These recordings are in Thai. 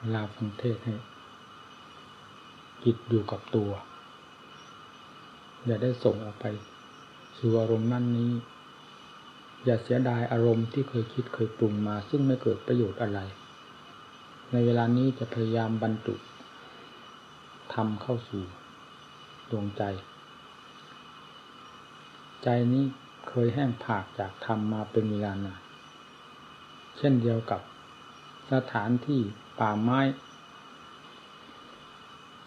เวลาฟังเทศให้จิตอยู่กับตัว อย่าได้ส่งออกไป สู่อารมณ์นั่นนี้ อย่าเสียดายอารมณ์ที่เคยคิดเคยปรุงมา ซึ่งไม่เกิดประโยชน์อะไร ในเวลานี้จะพยายามบรรจุทำเข้าสู่ดวงใจ ใจนี้เคยแห้งผากจากธรรมมาเป็นเวลานานเช่นเดียวกับสถานที่ ป่าไม้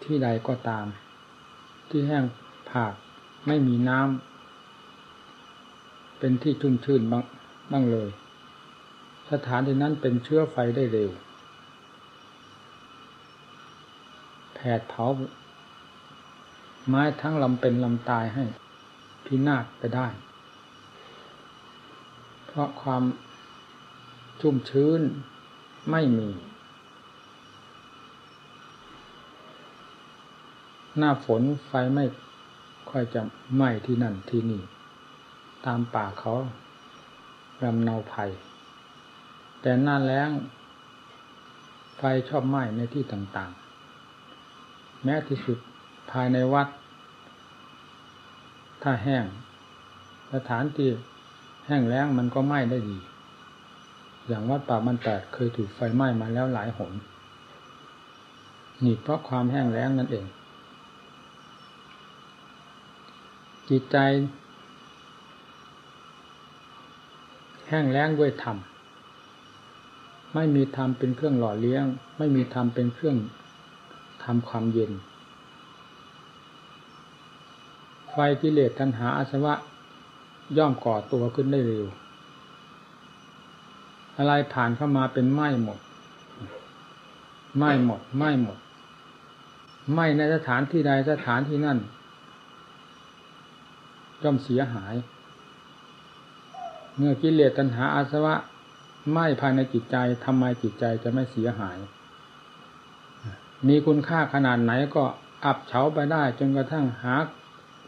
ที่ใดก็ตาม ที่แห้งผากไม่มีน้ำเป็นที่ชุ่มชื่นบ้างบ้างเลย สถานที่นั้นเป็นเชื้อไฟได้เร็วแผดเผาไม้ทั้งลำเป็นลำตายให้พินาศไปได้ เพราะความชุ่มชื้นไม่มี หน้าฝนไฟไม่ค่อยจะไหม้ที่นั่นที่นี่ ตามป่าเขาลำเนาภัย แต่หน้าแล้ง ไฟชอบไหม้ในที่ต่างๆ แม้ที่สุดภายในวัด ถ้าแห้ง สถานที่แห้งแล้งมันก็ไหม้ได้ดี อย่างวัดป่ามันแตกเคยถูกไฟไหม้มาแล้วหลายหนนี่เพราะความแห้งแล้งนั่นเอง จิตใจ แห้งแล้งด้วยธรรม ไม่มีธรรมเป็นเครื่องหล่อเลี้ยง ไม่มีธรรมเป็นเครื่องทำความเย็น ไฟกิเลสตัณหาอาสวะ ย่อมก่อตัวขึ้นได้เร็ว อะไรผ่านเข้ามาเป็นไหม้หมด ไหม้หมด ไหม้หมด ไหม้ในสถานที่ใดสถานที่นั่น ย่อมเสียหาย เมื่อกิเลสตัณหาอาสวะไหม้ภายในจิตใจทำไมจิตใจจะไม่เสียหาย มีคุณค่าขนาดไหนก็อับเฉาไปได้จนกระทั่งหา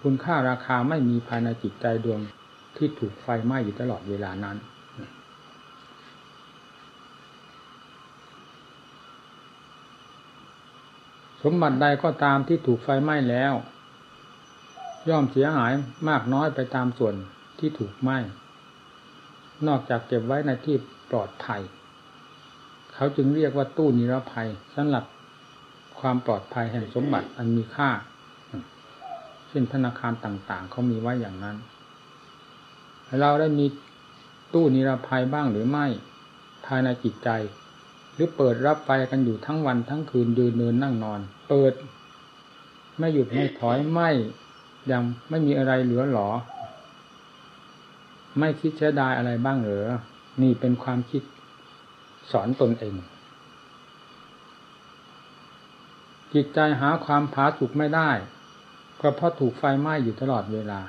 คุณค่าราคาไม่มีภายในจิตใจดวงที่ถูกไฟไหม้อยู่ตลอดเวลานั้น สมบัติใดก็ตามที่ถูกไฟไหม้แล้ว ย่อมเสียหายมากน้อยไปตามส่วนที่ถูกไหม้นอกจากเก็บไว้ในที่ปลอดภัย เขาจึงเรียกว่าตู้นิรภัยสำหรับความปลอดภัยแห่งสมบัติอันมีค่าเช่นธนาคารต่างๆ เขามีไว้อย่างนั้น เราได้มีตู้นิรภัยบ้างหรือไม่ ภายในจิตใจ หรือเปิดรับไฟกันอยู่ทั้งวันทั้งคืนยืนเนินนั่งนอน เปิด ไม่หยุดไม่ถอยไม่ ยังไม่มีอะไรเหลือหรอ ไม่คิดเสียดายอะไรบ้างเหรอ นี่เป็นความคิดสอนตนเอง จิตใจหาความผาสุกไม่ได้ก็เพราะถูกไฟไหม้อยู่ตลอดเวลา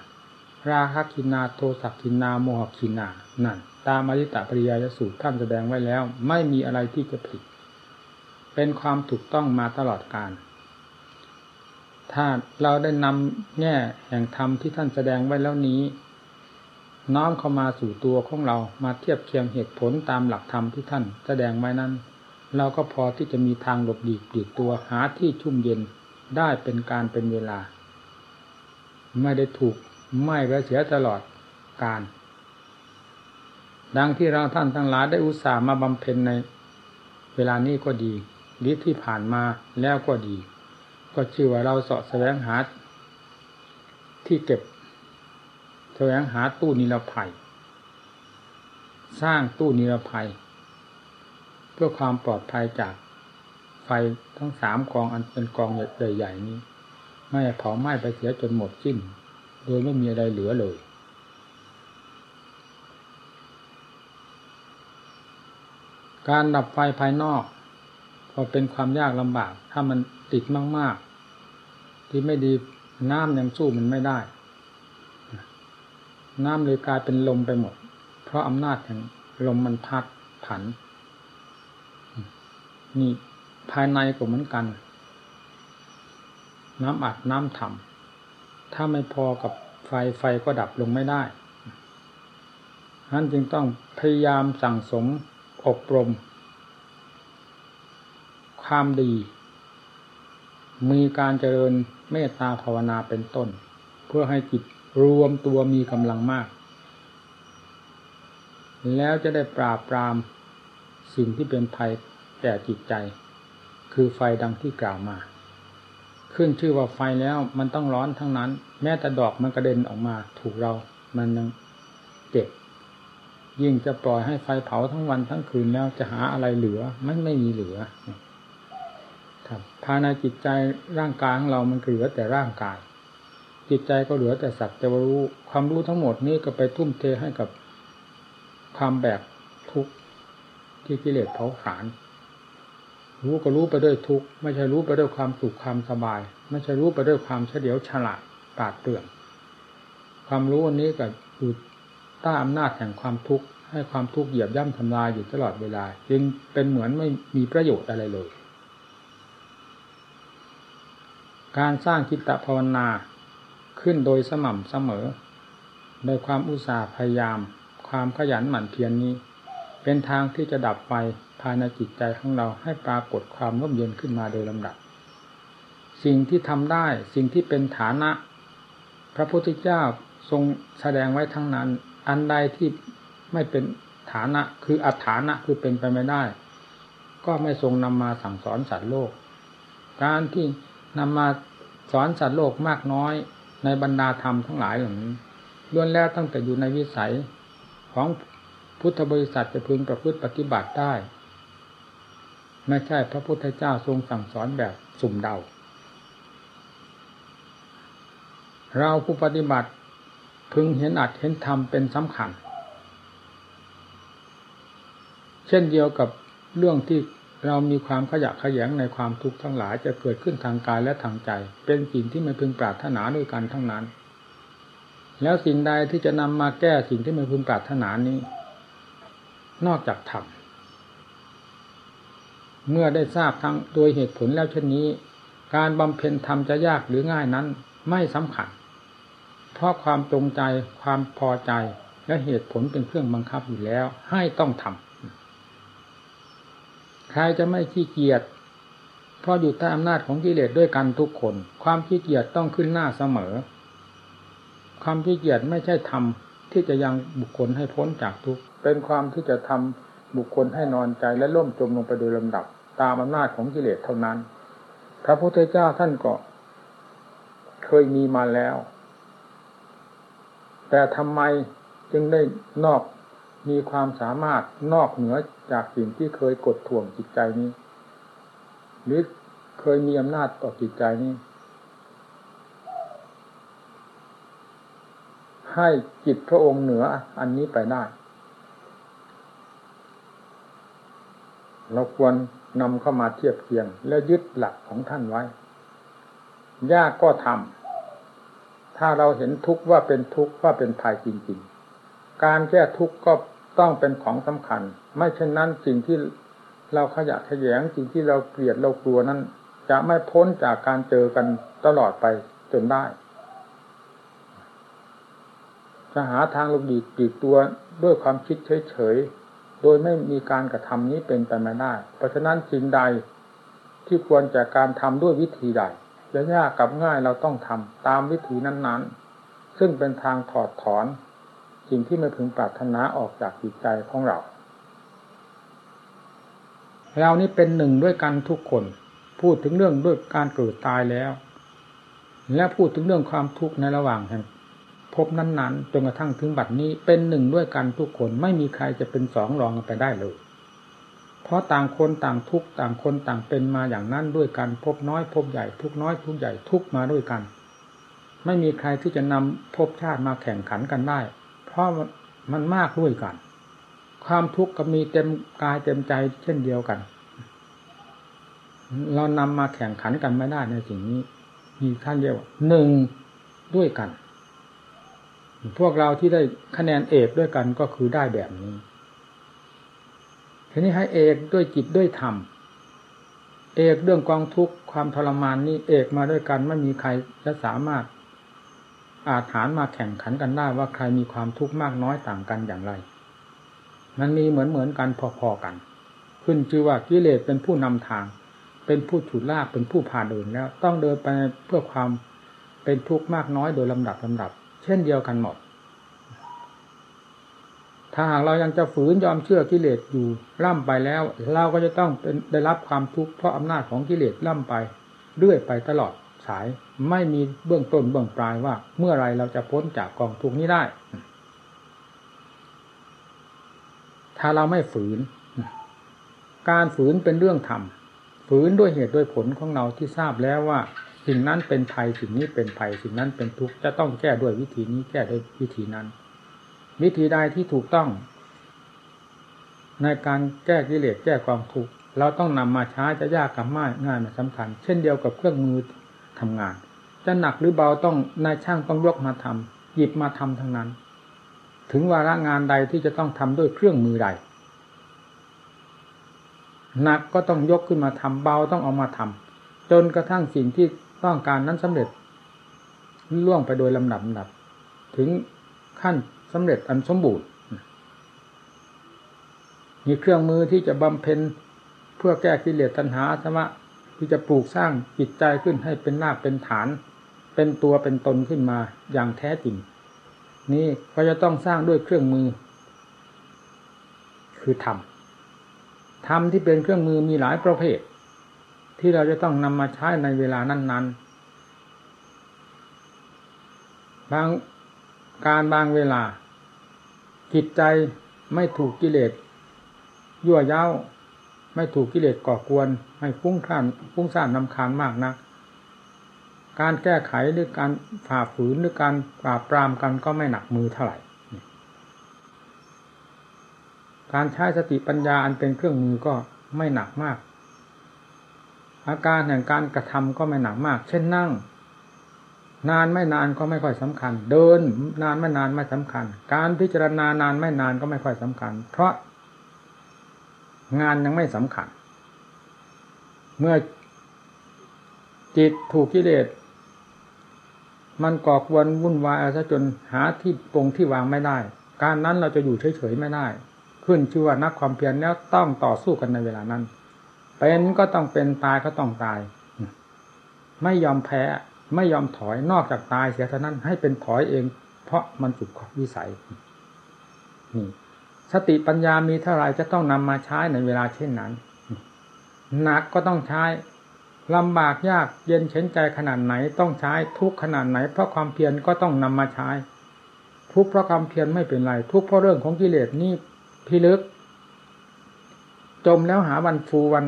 ราคะคินาโทสักคินาโมหคินา นั่น ตามอริตะปริยายสูตรท่านแสดงไว้แล้ว ไม่มีอะไรที่จะผิด เป็นความถูกต้องมาตลอดการ ถ้าเราได้นำแง่แห่งธรรมที่ท่านแสดงไว้แล้วนี้ น้อมเข้ามาสู่ตัวของเรามาเทียบเคียงเหตุผลตามหลักธรรมที่ท่านแสดงไว้นั้น เราก็พอที่จะมีทางหลบหลีกปลีกตัวหาที่ชุ่มเย็นได้เป็นการเป็นเวลา ไม่ได้ถูกไม่ไปเสียตลอดการ ดังที่เราท่านทั้งหลายได้อุตส่าห์มาบำเพ็ญในเวลานี้ก็ดีหรือที่ผ่านมาแล้วก็ดี ก็ชื่อว่าเราเสาะแสวงหาที่เก็บแสวงหาตู้นิรภัย สร้างตู้นิรภัย เพื่อความปลอดภัยจากไฟทั้งสามกองอันเป็นกองใหญ่ๆนี้ ไม่เผาไหม้ไปเสียจนหมดสิ้น โดยไม่มีอะไรเหลือเลย การดับไฟภายนอกก็เป็นความยากลำบาก ถ้ามันติดมากๆ ที่ไม่ดีน้ำยังสู้มันไม่ได้ น้ำเลยกลายเป็นลมไปหมด เพราะอำนาจแห่งลมมันพัดผัน นี่ภายในก็เหมือนกัน น้ำอัดน้ำถ่ำถ้าไม่พอกับไฟไฟก็ดับลงไม่ได้นั้นจึงต้องพยายามสั่งสมอบรม ความดี มีการเจริญเมตตาภาวนาเป็นต้น เพื่อให้จิตรวมตัวมีกำลังมาก แล้วจะได้ปราบปรามสิ่งที่เป็นภัยแก่จิตใจ คือไฟดังที่กล่าวมา ขึ้นชื่อว่าไฟแล้วมันต้องร้อนทั้งนั้น แม้แต่ดอกมันกระเด็นออกมาถูกเรามันยังเจ็บยิ่งจะปล่อยให้ไฟเผาทั้งวันทั้งคืนแล้วจะหาอะไรเหลือ มันไม่มีเหลือ ครับภายในจิตใจร่างกายของเรามันเหลือแต่ร่างกาย จิตใจก็เหลือแต่สักแต่รู้ ความรู้ทั้งหมดนี้ก็ไปทุ่มเทให้กับความแบกทุกข์ที่กิเลสเผาผลาญรู้ก็รู้ไปด้วยทุกข์ไม่ใช่รู้ไปด้วยความสุขความสบาย ไม่ใช่รู้ไปด้วยความเฉลียวฉลาดปราดเปรื่อง ความรู้อันนี้ก็อยู่ใต้อำนาจแห่งความทุกข์ให้ความทุกข์เหยียบย่ำทำลายอยู่ตลอดเวลา จึงเป็นเหมือนไม่มีประโยชน์อะไรเลย การสร้างจิตตภาวนาขึ้นโดยสม่ำเสมอ โดยความอุตสาห์พยายาม ความขยันหมั่นเพียรนนี้ เป็นทางที่จะดับไฟภายในจิตใจของเราให้ปรากฏความร่มเย็นขึ้นมาโดยลำดับ สิ่งที่ทำได้สิ่งที่เป็นฐานะ พระพุทธเจ้าทรงแสดงไว้ทั้งนั้น อันใดที่ไม่เป็นฐานะคืออัฐานะคือเป็นไปไม่ได้ ก็ไม่ทรงนำมาสั่งสอนสัตว์โลก การที่ นำมาสอนสัตว์โลกมากน้อยในบรรดาธรรมทั้งหลายเหล่านี้ล้วนแล้วตั้งแต่อยู่ในวิสัยของพุทธบริษัทจะพึงประพฤติปฏิบัติได้ ไม่ใช่พระพุทธเจ้าทรงสั่งสอนแบบสุ่มเดา เราผู้ปฏิบัติพึงเห็นอัดเห็นธรรมเป็นสำคัญ เช่นเดียวกับเรื่องที่ เรามีความขยะขยงในความทุกข์ทั้งหลายจะเกิดขึ้นทางกายและทางใจ เป็นสิ่งที่ไม่พึงปรารถนาด้วยกันทั้งนั้น แล้วสิ่งใดที่จะนำมาแก้สิ่งที่ไม่พึงปรารถนานี้ นอกจากธรรมเมื่อได้ทราบทั้งโดยเหตุผลแล้วเช่นนี้ การบำเพ็ญธรรมจะยากหรือง่ายนั้น ไม่สำคัญ เพราะความตรงใจความพอใจและเหตุผลเป็นเครื่องบังคับอยู่แล้ว ให้ต้องทำใครจะไม่ขี้เกียจเพราะอยู่ใต้อำนาจของกิเลสด้วยกันทุกคน ความขี้เกียจต้องขึ้นหน้าเสมอ ความขี้เกียจไม่ใช่ทำที่จะยังบุคคลให้พ้นจากทุกข์เป็นความที่จะทำบุคคลให้นอนใจและล่มจมลงไปโดยลำดับ ตามอำนาจของกิเลสเท่านั้น พระพุทธเจ้าท่านก็เคยมีมาแล้ว แต่ทำไมจึงได้นอก มีความสามารถนอกเหนือจากสิ่งที่เคยกดท่วงจิตใจนี้ หรือเคยมีอำนาจต่อจิตใจนี้ ให้จิตพระองค์เหนืออันนี้ไปได้ เราควรนำเข้ามาเทียบเคียง และยึดหลักของท่านไว้ ยากก็ทำถ้าเราเห็นทุกข์ว่าเป็นทุกข์ว่าเป็นภัยจริง ๆ การแก้ทุกข์ก็ ต้องเป็นของสำคัญ ไม่เช่นนั้นสิ่งที่เราขยะแขยงสิ่งที่เราเกลียดเรากลัวนั้น จะไม่พ้นจากการเจอกันตลอดไปจนได้ จะหาทางลงดีปีกตัวด้วยความคิดเฉยๆโดยไม่มีการกระทำนี้เป็นไปไม่ได้ เพราะฉะนั้นสิ่งใดที่ควรจากการทำด้วยวิธีใดจะยากกับง่ายเราต้องทำตามวิธีนั้นๆ ซึ่งเป็นทางถอดถอน สิ่งที่ไม่พึงปรารถนาออกจากจิตใจของเรา เรานี่เป็นหนึ่งด้วยกันทุกคน พูดถึงเรื่องด้วยการเกิดตายแล้ว และพูดถึงเรื่องความทุกข์ในระหว่างแห่งพบนั้นๆจนกระทั่งถึงบัดนี้เป็นหนึ่งด้วยกันทุกคนไม่มีใครจะเป็นสองรองกันไปได้เลย เพราะต่างคนต่างทุกต่างคนต่างเป็นมาอย่างนั้นด้วยกัน พบน้อย พบใหญ่ทุกน้อยทุกใหญ่ทุกมาด้วยกัน ไม่มีใครที่จะนำพบชาติมาแข่งขันกันได้ ราะมันมากด้วยกัน ความทุกข์ก็มีเต็มกายเต็มใจเช่นเดียวกัน เรานำมาแข่งขันกันไม่ได้ในสิ่งนี้มีท่านเดียวหนึ่งด้วยกัน พวกเราที่ได้คะแนนเอกด้วยกันก็คือได้แบบนี้ทีนี้ให้เอกด้วยจิตด้วยธรรมเอกเรื่องกองทุกข์ความทรมานนี้เอกมาด้วยกันไม่มีใครจะสามารถ อาถานมาแข่งขันกันได้ว่าใครมีความทุกข์มากน้อยต่างกันอย่างไร มันมีเหมือนเหมือนกันพอๆกัน ขึ้นชื่อว่ากิเลสเป็นผู้นำทาง เป็นผู้ฉุดลากเป็นผู้พาเดินแล้ว ต้องเดินไปเพื่อความเป็นทุกข์มากน้อยโดยลำดับลำดับ เช่นเดียวกันหมด ถ้าหากเรายังจะฝืนยอมเชื่อกิเลสอยู่ล่ำไปแล้ว เราก็จะต้องเป็นได้รับความทุกข์เพราะอำนาจของกิเลสล่ำไปเรื่อยไปตลอด สายไม่มีเบื้องต้นเบื้องปลายว่า เมื่อไรเราจะพ้นจากกองทุกนี้ได้ ถ้าเราไม่ฝืน การฝืนเป็นเรื่องธรรมฝืนด้วยเหตุด้วยผลของเราที่ทราบแล้วว่าสิ่งนั้นเป็นภัยสิ่งนี้เป็นภัยสิ่งนั้นเป็นทุกข์จะต้องแก้ด้วยวิธีนี้แก้ด้วยวิธีนั้น วิธีใดที่ถูกต้อง ในการแก้กิเลสแก้ความทุกข์เราต้องนำมาใช้จะยากกับง่ายง่ายมาสำคัญ เช่นเดียวกับเครื่องมือ ทำงาน จะหนักหรือเบาต้องนายช่างต้องยกมาทำหยิบมาทำทั้งนั้น ถึงวาระงานใดที่จะต้องทำด้วยเครื่องมือใดหนักก็ต้องยกขึ้นมาทำเบาต้องเอามาทำจนกระทั่งสิ่งที่ต้องการนั้นสำเร็จล่วงไปโดยลำดับดับ ถึงขั้นสำเร็จอันสมบูรณ์มีเครื่องมือที่จะบำเพ็ญเพื่อแก้กิเลสตัณหาธรรมะ ที่จะปลูกสร้างจิตใจขึ้นให้เป็นราเป็นฐาน เป็นตัวเป็นตนขึ้นมาอย่างแท้จริง นี่ก็จะต้องสร้างด้วยเครื่องมือ คือธรรมธรรมที่เป็นเครื่องมือมีหลายประเภท ที่เราจะต้องนำมาใช้ในเวลานั้นๆ บางการบางเวลาจิตใจไม่ถูกกิเลสยั่วเย้า ไม่ถูกกิเลสก่อกวน ให้ฟุ้งซ่านฟุ้งซ่านนำคาญมากนัก การแก้ไขหรือการฝ่าฝืนหรือการปราบปรามกันก็ไม่หนักมือเท่าไหร่ การใช้สติปัญญาอันเป็นเครื่องมือก็ไม่หนักมาก อาการแห่งการกระทำก็ไม่หนักมาก เช่นนั่ง นานไม่นานก็ไม่ค่อยสำคัญ เดินนานไม่นานไม่สำคัญ การพิจารณานานไม่นานก็ไม่ค่อยสำคัญ เพราะ งานยังไม่สำคัญ เมื่อจิตถูกกิเลสมันก่อกวนวุ่นวายซะจนหาที่ปรงที่วางไม่ได้ การนั้นเราจะอยู่เฉยๆไม่ได้ ขึ้นชื่อว่านักความเพียรแล้วต้องต่อสู้กันในเวลานั้น เป็นก็ต้องเป็นตายก็ต้องตาย ไม่ยอมแพ้ไม่ยอมถอยนอกจากตายเสียเท่านั้นให้เป็นถอยเอง เพราะมันสุดขอบวิสัยนี่ สติปัญญามีเท่าไรจะต้องนำมาใช้ในเวลาเช่นนั้นหนักก็ต้องใช้ลำบากยากเย็นเฉนใจขนาดไหนต้องใช้ทุกขนาดไหน เพราะความเพียรก็ต้องนำมาใช้ ทุกเพราะความเพียรไม่เป็นไร ทุกเพราะเรื่องของกิเลสนี่พิลึก จมแล้วหาวันฟูวัน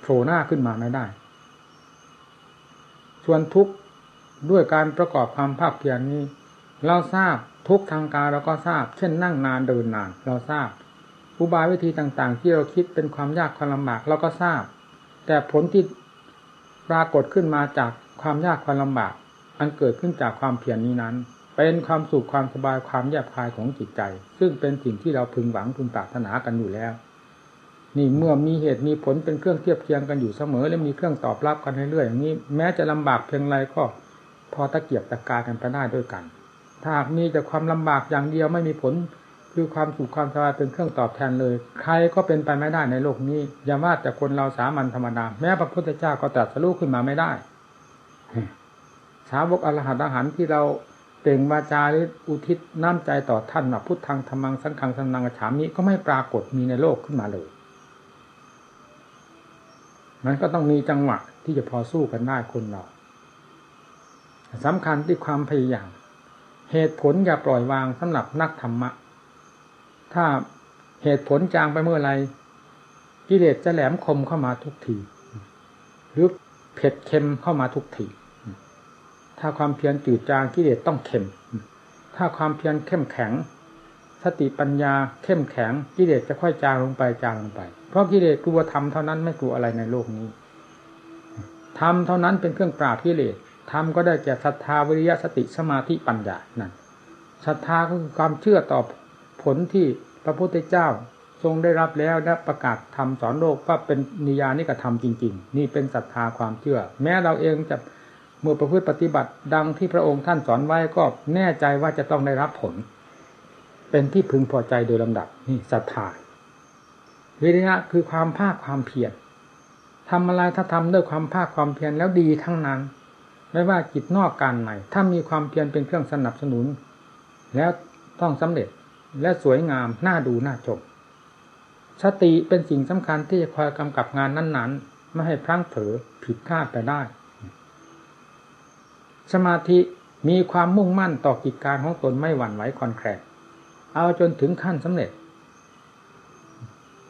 โผล่หน้าขึ้นมาไม่ได้ ส่วนทุกข์ด้วยการประกอบความภาคเพียรนี้ เราทราบทุกทางการเราก็ทราบ เช่นนั่งนานเดินนาน เราทราบอุบายวิธีต่างๆ ที่เราคิดเป็นความยากความลำบากเราก็ทราบ แต่ผลที่ปรากฏขึ้นมาจากความยากความลำบาก อันเกิดขึ้นจากความเพียรนนี้นั้น เป็นความสุขความสบายความแยบคายของจิตใจ ซึ่งเป็นสิ่งที่เราพึงหวังพึงปรารถนากันอยู่แล้ว นี่เมื่อมีเหตุมีผลเป็นเครื่องเทียบเทียงกันอยู่เสมอและมีเครื่องตอบรับกันเรื่อยๆอย่างนี้ แม้จะลำบากเพียงไรก็พอตะเกียบตะกายกันไปได้ด้วยกัน ถ้าหากมีแต่ความลำบากอย่างเดียวไม่มีผล คือความสุขความสบายเป็นเครื่องตอบแทนเลย ใครก็เป็นไปไม่ได้ในโลกนี้อย่าว่าแต่คนเราสามัญธรรมดาแม้พระพุทธเจ้าก็ตรัสรู้ขึ้นมาไม่ได้สาวกอรหัตอรหันที่เราเป่งวาจาหรืออุทิศน้ำใจต่อท่านว่าพุทธังธรรมังสังฆังสันนังฉามิก็ไม่ปรากฏมีในโลกขึ้นมาเลยมันก็ต้องมีจังหวะที่จะพอสู้กันได้คนเราสำคัญที่ความพยายาม เหตุผลอย่าปล่อยวางสำหรับนักธรรมะ ถ้าเหตุผลจางไปเมื่อไรกิเลสจะแหลมคมเข้ามาทุกทีหรือเผ็ดเค็มเข้ามาทุกทีถ้าความเพียรจืดจางกิเลสต้องเข้มถ้าความเพียรเข้มแข็ง สติปัญญาเข้มแข็งกิเลสจะค่อยจางลงไปจางลงไป เพราะกิเลสกลัวธรรมเท่านั้นไม่กลัวอะไรในโลกนี้ธรรมเท่านั้นเป็นเครื่องปราบกิเลส ธรรมก็ได้แก่ศรัทธาวิริยะสติสมาธิปัญญานั่นศรัทธาก็คือความเชื่อต่อผลที่พระพุทธเจ้าทรงได้รับแล้วและประกาศธรรมสอนโลกว่าเป็นนิยานิกระทำจริง ๆ นี่เป็นศรัทธาความเชื่อ แม้เราเองจะเมื่อประพฤติปฏิบัติดังที่พระองค์ท่านสอนไว้ก็แน่ใจว่าจะต้องได้รับผล เป็นที่พึงพอใจโดยลำดับนี่ศรัทธาวิริยะคือความภาคความเพียรทำอะไรถ้าทำด้วยความภาคความเพียรแล้วดีทั้งนั้น ไม่ว่ากิจนอกการไหนถ้ามีความเพียรเป็นเครื่องสนับสนุน แล้วต้องสำเร็จและสวยงามน่าดูน่าชมสติเป็นสิ่งสำคัญที่จะคอยกำกับงานนั้น ๆ ไม่ให้พลั้งเผลอผิดพลาดไปได้ สมาธิมีความมุ่งมั่นต่อกิจการของตนไม่หวั่นไหวคอนแคลนเอาจนถึงขั้นสำเร็จ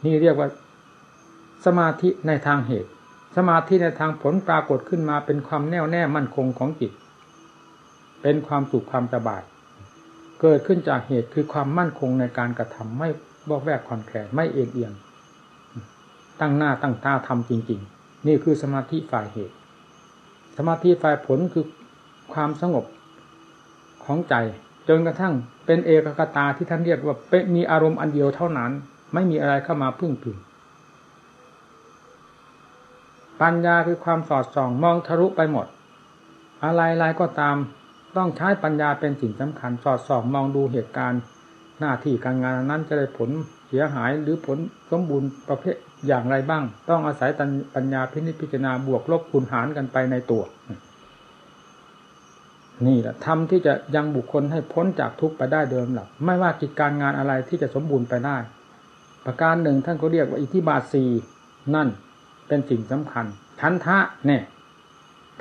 นี่เรียกว่า สมาธิในทางเหตุ สมาธิในทางผลปรากฏขึ้นมาเป็นความแน่วแน่มั่นคงของจิต เป็นความสุขความสบาย เกิดขึ้นจากเหตุคือความมั่นคงในการกระทำไม่บอกแวกคอนแคลนไม่เอียงเอียง ตั้งหน้าตั้งตาทำจริง ๆ นี่คือสมาธิฝ่ายเหตุ สมาธิฝ่ายผลคือความสงบของใจจนกระทั่งเป็นเอกกตาที่ท่านเรียกว่าเป็นมีอารมณ์อันเดียวเท่านั้น ไม่มีอะไรเข้ามาพึ่งพิง ปัญญาคือความสอดส่องมองทะลุไปหมด อะไรๆก็ตามต้องใช้ปัญญาเป็นสิ่งสำคัญ สอดส่องมองดูเหตุการณ์ หน้าที่การงานนั้นจะได้ผลเสียหายหรือผลสมบูรณ์ประเภทอย่างไรบ้าง ต้องอาศัยปัญญาพินิจพิจารณาบวกลบคูณหารกันไปในตัว นี่แหละทำที่จะยังบุคคลให้พ้นจากทุกข์ไปได้เดิมหลักไม่ว่ากิจการงานอะไรที่จะสมบูรณ์ไปได้ ประการหนึ่งท่านก็เรียกว่าอิทธิบาทสีนั่น เป็นสิ่งสำคัญชันทะเนี่ย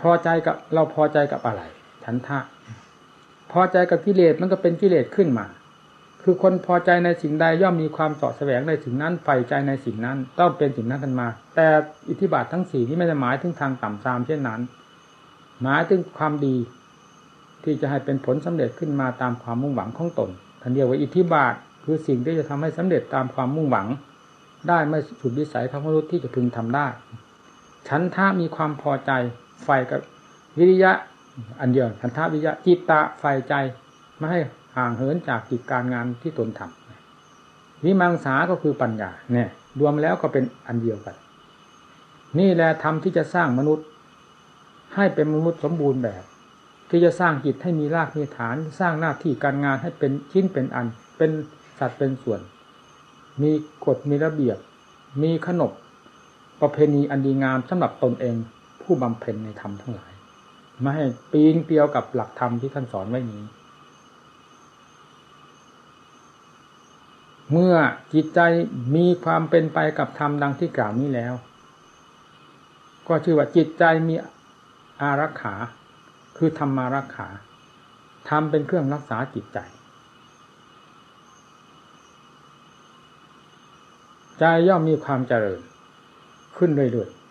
พอใจกับเราพอใจกับอะไรชันทะ พอใจกับกิเลสมันก็เป็นกิเลสขึ้นมา คือคนพอใจในสิ่งใดย่อมมีความสอดแสวงในสิ่งนั้นใฝ่ใจในสิ่งนั้น ต้องเป็นสิ่งนั้นกันมา แต่อิทธิบาททั้งสี่ที่ไม่ได้หมายถึงทางต่ำซามเช่นนั้น หมายถึงความดี ที่จะให้เป็นผลสำเร็จขึ้นมาตามความมุ่งหวังของตนท่านเรียกว่าอิทธิบาทคือสิ่งที่จะทำให้สำเร็จตามความมุ่งหวัง ได้ไม่สุดวิสัยของมนุษย์ที่จะพึงทำได้ ฉันทามีความพอใจไฟกับวิริยะ อันเดียวฉันทาวิริยะจิตตะไฟใจไม่ให้ห่างเหินจากกิจการงานที่ตนทำวิมังสาก็คือปัญญาเนี่ย รวมแล้วก็เป็นอันเดียวกัน นี่แหละธรรมที่จะสร้างมนุษย์ ให้เป็นมนุษย์สมบูรณ์แบบ ที่จะสร้างจิตให้มีรากมีฐาน สร้างหน้าที่การงานให้เป็นชิ้นเป็นอัน เป็นสัตว์เป็นส่วน มีกฎมีระเบียบ มีขนบประเพณีอันดีงามสำหรับตนเองผู้บำเพ็ญในธรรมทั้งหลายไม่ให้ปีนเปียวกับหลักธรรมที่ท่านสอนไว้นี้ เมื่อจิตใจมีความเป็นไปกับธรรมดังที่กล่าวนี้แล้ว ก็ชื่อว่าจิตใจมีอารักขา คือธรรมารักขาทำเป็นเครื่องรักษาจิตใจ ใจย่อมมีความเจริญ ขึ้นเรื่อยๆ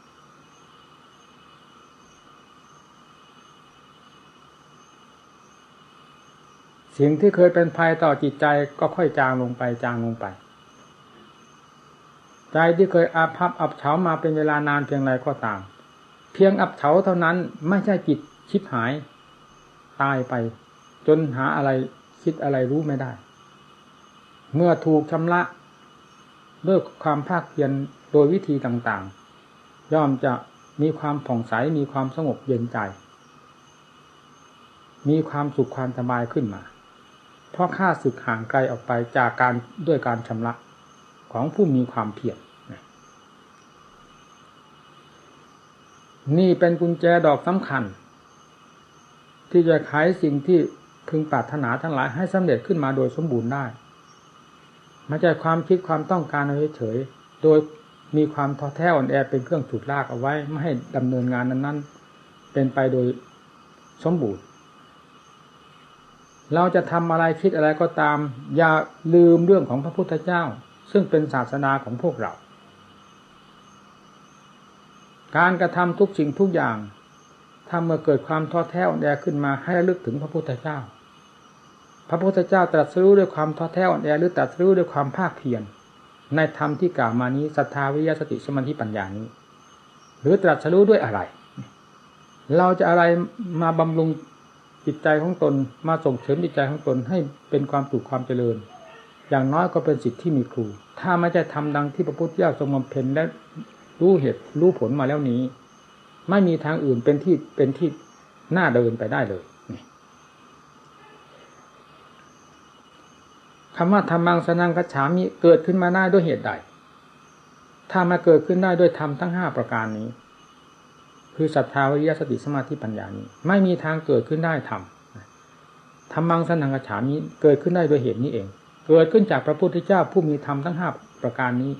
สิ่งที่เคยเป็นภัยต่อจิตใจก็ค่อยจางลงไปจางลงไป ใจที่เคยอาภัพอับเฉามาเป็นเวลานานเพียงไรก็ตาม เพียงอับเฉาเท่านั้นไม่ใช่จิตชิบหาย ตายไป จนหาอะไรคิดอะไรรู้ไม่ได้ เมื่อถูกชำระ ด้วยความภาคเพียรโดยวิธีต่างๆ ย่อมจะมีความผ่องใสมีความสงบเย็นใจ มีความสุขความสบายขึ้นมา เพราะค่าสึกห่างไกลออกไปจากการด้วยการชำระของผู้มีความเพียรนี่เป็นกุญแจดอกสำคัญ ที่จะขายสิ่งที่พึงปรารถนาทั้งหลายให้สำเร็จขึ้นมาโดยสมบูรณ์ได้ ไม่ใช่ความคิดความต้องการเฉยๆโดยมีความท้อแท้อ่อนแอเป็นเครื่องถูกลากเอาไว้ ไม่ให้ดำเนินงานนั้น ๆ เป็นไปโดยสมบูรณ์ เราจะทำอะไรคิดอะไรก็ตาม อย่าลืมเรื่องของพระพุทธเจ้า ซึ่งเป็นศาสนาของพวกเรา การกระทำทุกสิ่งทุกอย่างถ้าเมื่อเกิดความท้อแท้อ่อนแอขึ้นมาให้ระลึกถึงพระพุทธเจ้า พระพุทธเจ้าตรัสรู้ด้วยความท้อแท้อ่อนแอหรือตรัสรู้ด้วยความภาคเพียรในธรรมที่กล่าวมานี้ศรัทธาวิยสติสมาธิปัญญานี้ หรือตรัสรู้ด้วยอะไร เราจะอะไรมาบำรุงจิตใจของตนมาส่งเสริมจิตใจของตนให้เป็นความสุขความเจริญ อย่างน้อยก็เป็นสิทธิ์ที่มีครู ถ้าไม่ใช่ทำดังที่พระพุทธเจ้าทรงบำเพ็ญและรู้เหตุรู้ผลมาแล้วนี้ ไม่มีทางอื่นเป็นที่เป็นที่น่าเดินไปได้เลย คำว่าธรรมังสนังกัจฉามิเกิดขึ้นมาได้ด้วยเหตุใด ถ้ามาเกิดขึ้นได้ด้วยธรรมทั้งห้าประการนี้ คือศรัทธาวิริยสติสมาธิปัญญานี้ ไม่มีทางเกิดขึ้นได้ธรรมธรรมังสันนังกฉามีเกิดขึ้นได้โดยเหตุนี้เอง เกิดขึ้นจากพระพุทธเจ้าผู้มีธรรมทั้งห้าประการนี้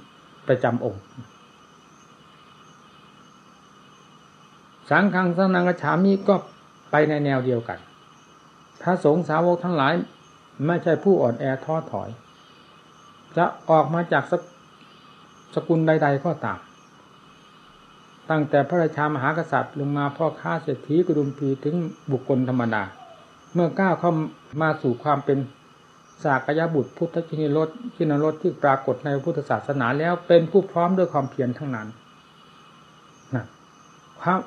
ประจำองค์ สังฆังสันนังกฉามีก็ไปในแนวเดียวกัน พระสงฆ์สาวกทั้งหลาย ไม่ใช่ผู้อ่อนแอท้อถอย จะออกมาจากสสกุลใด ๆ ก็ตาม ตั้งแต่พระราชามหากษัตริย์ลงมาพ่อค้าเศรษฐีกระดุมพีถึงบุคคลธรรมดา เมื่อก้าวเข้ามาสู่ความเป็นสากยบุตรพุทธชินรสชินรสที่ปรากฏในพุทธศาสนาแล้วเป็นผู้พร้อมด้วยความเพียรทั้งนั้นนะ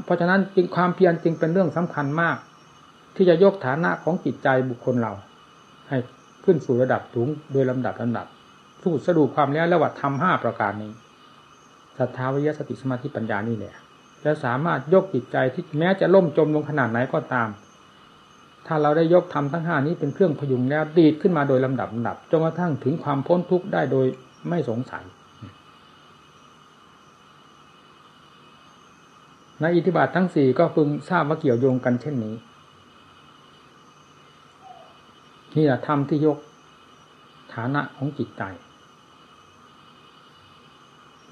เพราะฉะนั้นจึงความเพียรจึงเป็นเรื่องสำคัญมาก ที่จะยกฐานะของจิตใจบุคคลเรา ขึ้นสู่ระดับสูงโดยลำดับลำดับสูดสรุปความแล้วแล้วว่าทำห้าประการนี้ศรัทธาวิยสติสมาธิปัญญานี่แหละจะสามารถยกจิตใจที่แม้จะล่มจมลงขนาดไหนก็ตาม ถ้าเราได้ยกทำทั้งห้านี้เป็นเครื่องพยุงแล้วดีดขึ้นมาโดยลำดับลำดับจนกระทั่งถึงความพ้นทุกข์ได้โดยไม่สงสัยในอิทธิบาททั้งสี่ก็พึงทราบว่าเกี่ยวโยงกันเช่นนี้ นี่แหละธรรมที่ยกฐานะของจิตใจ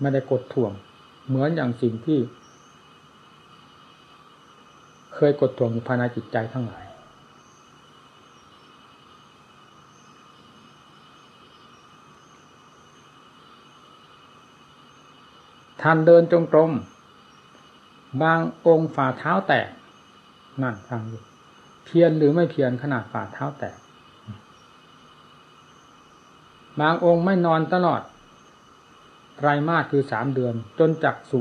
ไม่ได้กดท่วง เหมือนอย่างสิ่งที่ เคยกดท่วงอยู่ภายในจิตใจทั้งหลาย ท่านเดินจงกรมบางองค์ฝ่าเท้าแตกนั่นฟังอยู่เพียนหรือไม่เพียนขนาดฝ่าเท้าแตก บางองค์ไม่นอนตลอดไตรมาสคือสามเดือน จนจักสุ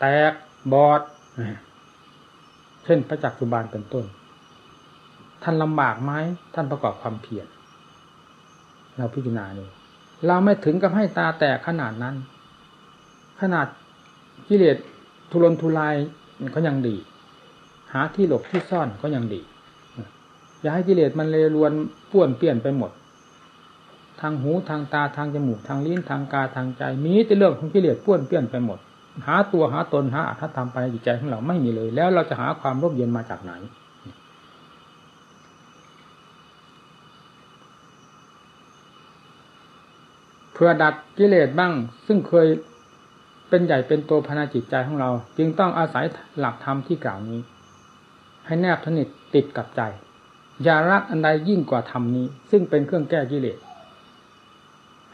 แตกบอด เช่นพระจักสุบาลเป็นต้น ท่านลำบากไหมท่านประกอบความเพียรเราพิจารณาดูเราไม่ถึงกับให้ตาแตกขนาดนั้น ขนาดกิเลสทุรนทุรายก็ยังดี หาที่หลบที่ซ่อนก็ยังดี อย่าให้กิเลสมันเลรวนป้วนเปลี่ยนไปหมด ทางหูทางตาทางจมูกทางลิ้นทางกายทางใจ มีแต่เรื่องของกิเลสป้วนเปี้ยนไปหมด หาตัวหาตนหาอัตธรรมไปในจิตใจของเราไม่มีเลย แล้วเราจะหาความร่มเย็นมาจากไหน เพื่อดัดกิเลสบ้างซึ่งเคยเป็นใหญ่เป็นตัวภายในจิตใจของเรา จึงต้องอาศัยหลักธรรมที่กล่าวนี้ ให้แนบสนิทติดกับใจอย่ารักอันใดยิ่งกว่าธรรมนี้ ซึ่งเป็นเครื่องแก้กิเลส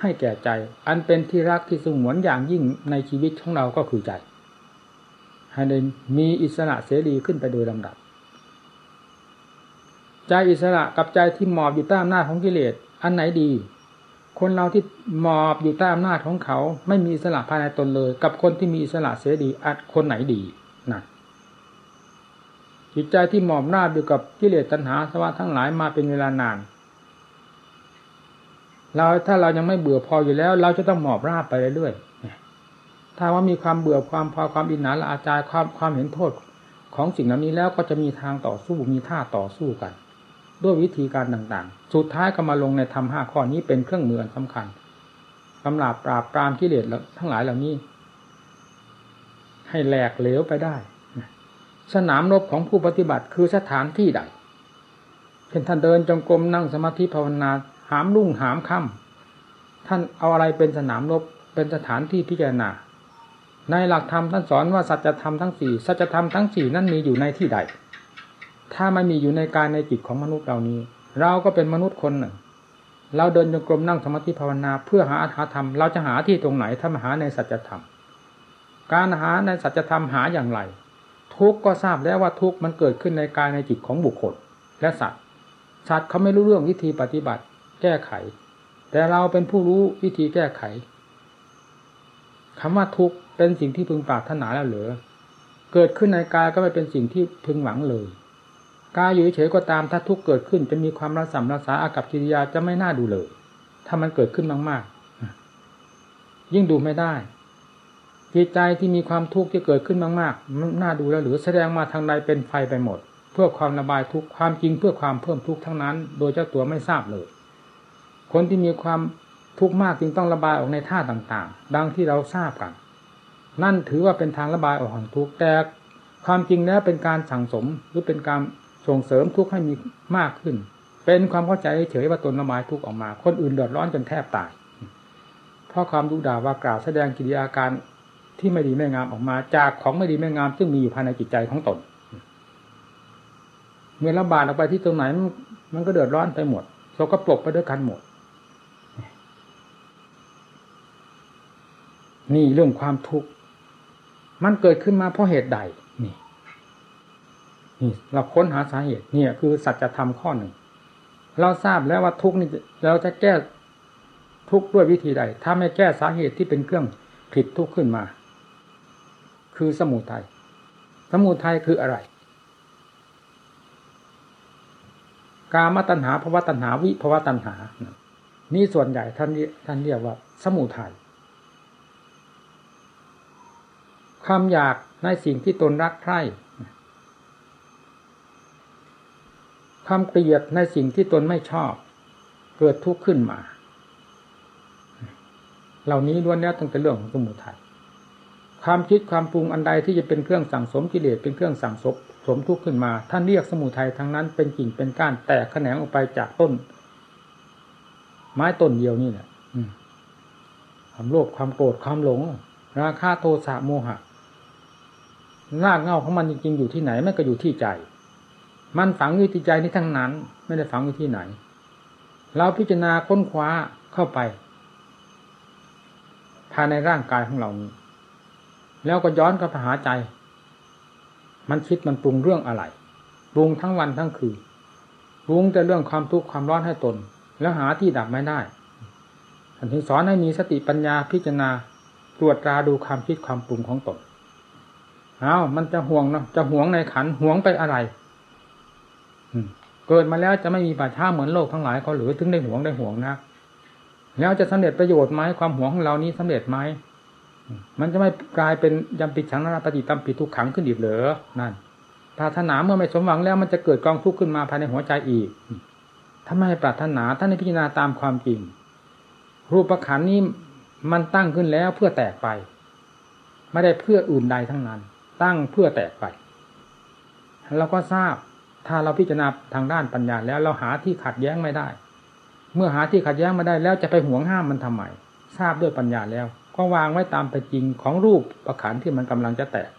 ให้แก่ใจ อันเป็นที่รักที่สงวนอย่างยิ่งในชีวิตของเราก็คือใจให้ได้มีอิสระเสรีขึ้นไปโดยลำดับ ใจอิสระกับใจที่หมอบอยู่ใต้อำนาจของกิเลสอันไหนดี คนเราที่หมอบอยู่ใต้อำนาจของเขา ไม่มีอิสระภายในตนเลย กับคนที่มีอิสระเสรีอัดคนไหนดีนั่นจิตใจที่หมอบหน้าอยู่กับกิเลสตัณหาสวะทั้งหลายมาเป็นเวลานาน เราถ้าเรายังไม่เบื่อพออยู่แล้ว เราจะต้องหมอบราบไปเรื่อยๆถ้าว่ามีความเบื่อความพอความอินหนาละอาจารความความเห็นโทษของสิ่งเหล่านี้แล้วก็จะมีทางต่อสู้มีท่าต่อสู้กัน ด้วยวิธีการต่างๆ สุดท้ายก็มาลงในธรรมห้าข้อนี้เป็นเครื่องมือสำคัญกำลับปราบปรามกิเลสทั้งหลายเหล่านี้ ให้แหลกเหลวไปได้สนามรบของผู้ปฏิบัติคือสถานที่ใดเช่นท่านเดินจงกรมนั่งสมาธิภาวนา หามรุ่งหามค่ำท่านเอาอะไรเป็นสนามรบเป็นสถานที่พิจารณาในหลักธรรมท่านสอนว่าสัจธรรมทั้งสี่สัจธรรมทั้งสี่นั้นมีอยู่ในที่ใด ถ้าไม่มีอยู่ในกายในจิตของมนุษย์เหล่านี้ เราก็เป็นมนุษย์คนหนึ่ง เราเดินจงกรมนั่งสมาธิภาวนา เพื่อหาอาธรรม เราจะหาที่ตรงไหนถ้ามาหาในสัจธรรม การหาในสัจธรรมหาอย่างไร ทุกก็ทราบแล้วว่าทุกมันเกิดขึ้นในกายในจิตของบุคคล และสัตว์สัตว์เขาไม่รู้เรื่องวิธีปฏิบัติ แก้ไข แต่เราเป็นผู้รู้วิธีแก้ไขคำว่าทุกข์เป็นสิ่งที่พึงปรารถนาแล้วเหรือเกิดขึ้นในกายก็ไม่เป็นสิ่งที่พึงหวังเลยกายอยู่เฉยก็ตามถ้าทุกข์เกิดขึ้นจะมีความระสำระสาอากับกิริยาจะไม่น่าดูเลย ถ้ามันเกิดขึ้นมากๆ ยิ่งดูไม่ได้จิตใจที่มีความทุกข์ที่เกิดขึ้นมากๆมันน่าดูแล้วหรือแสดงมาทางใดเป็นไฟไปหมด เพื่อความระบายทุกข์ความจริงเพื่อความเพิ่มทุกข์ทั้งนั้น โดยเจ้าตัวไม่ทราบเลย คนที่มีความทุกข์มากจึงต้องระบายออกในท่าต่างๆ ดังที่เราทราบกัน นั่นถือว่าเป็นทางระบายออกของทุกข์แต่ความจริงแล้วเป็นการสั่งสมหรือเป็นการส่งเสริมทุกข์ให้มีมากขึ้น เป็นความเข้าใจเฉยว่าตนระบายทุกข์ออกมา คนอื่นเดือดร้อนจนแทบตาย เพราะความดุด่าว่ากล่าวแสดงกิริยาการที่ไม่ดีไม่งามออกมาจากของไม่ดีไม่งาม ซึ่งมีอยู่ภายในจิตใจของตน เมื่อระบาดออกไปที่ตรงไหนมันก็เดือดร้อนไปหมดสกปรกไปด้วยกันหมด นี่เรื่องความทุกข์มันเกิดขึ้นมาเพราะเหตุใดนี่นี่เราค้นหาสาเหตุเนี่ยคือสัจธรรมข้อหนึ่ง เราทราบแล้วว่าทุกข์นี่เราจะแก้ทุกข์ด้วยวิธีใด ถ้าไม่แก้สาเหตุที่เป็นเครื่องผิดทุกข์ขึ้นมา คือสมุทยัยสมุทัยคืออะไร กามตัณหาภวตัณหาวิภวตัณหา นี่ส่วนใหญ่ท่านท่านเรียกว่า สมุทัย ความอยากในสิ่งที่ตนรักใคร่ความเกลียดในสิ่งที่ตนไม่ชอบ เกิดทุกข์ขึ้นมา เหล่านี้ล้วนแล้วตั้งแต่เรื่องของสมุทัยความคิดความปรุงอันใดที่จะเป็นเครื่องสั่งสมกิเลสเป็นเครื่องสั่งสมสมทุกข์ขึ้นมา ท่านเรียกสมุทัยทั้งนั้นเป็นกิ่งเป็นก้านแตกแขนงออกไปจากต้น ไม้ต้นเดียวนี่แหละความโลภความโกรธความหลง ราคะโทสะโมหะ รากเงาของมันจริงๆอยู่ที่ไหนมันก็อยู่ที่ใจ มันฝังอยู่ที่ใจนี้ทั้งนั้น ไม่ได้ฝังอยู่ที่ไหน เราพิจารณาค้นคว้าเข้าไป ภายในร่างกายของเรานี้ แล้วก็ย้อนกลับไปหาใจ มันคิดมันปรุงเรื่องอะไรปรุงทั้งวันทั้งคืนปรุงแต่เรื่องความทุกข์ความร้อนให้ตน แล้วหาที่ดับไม่ได้ท่านถึงสอนให้มีสติปัญญาพิจารณาตรวจตราดูความคิดความปรุงของตน อ้าวมันจะห่วงเนาะจะห่วงในขันห่วงไปอะไรเกิดมาแล้วจะไม่มีป่าช้าเหมือนโลกทั้งหลายเขาหรือถึงได้ห่วงได้ห่วงนะแล้วจะสำเร็จประโยชน์ไหมความห่วงของเรานี้สำเร็จไหมมันจะไม่กลายเป็นยำปิดฉังนาปฏิตามปิดทุกขังขึ้นอีกเหรอนั่นปรารถนาเมื่อไม่สมหวังแล้วมันจะเกิดกองทุกข์ขึ้นมาภายในหัวใจอีกถ้าไม่ปรารถนาท่านให้พิจารณาตามความจริง รูปขันนี้มันตั้งขึ้นแล้วเพื่อแตกไป ไม่ได้เพื่ออื่นใดทั้งนั้น ตั้งเพื่อแตกไปเราก็ทราบถ้าเราพิจารณาทางด้านปัญญาแล้วเราหาที่ขัดแย้งไม่ได้ เมื่อหาที่ขัดแย้งไมาได้แล้วจะไปห่วงห้ามมันทำไมทราบด้วยปัญญาแล้ว ก็วางไว้ตามไปจริงของรูปประขันที่มันกำลังจะแตก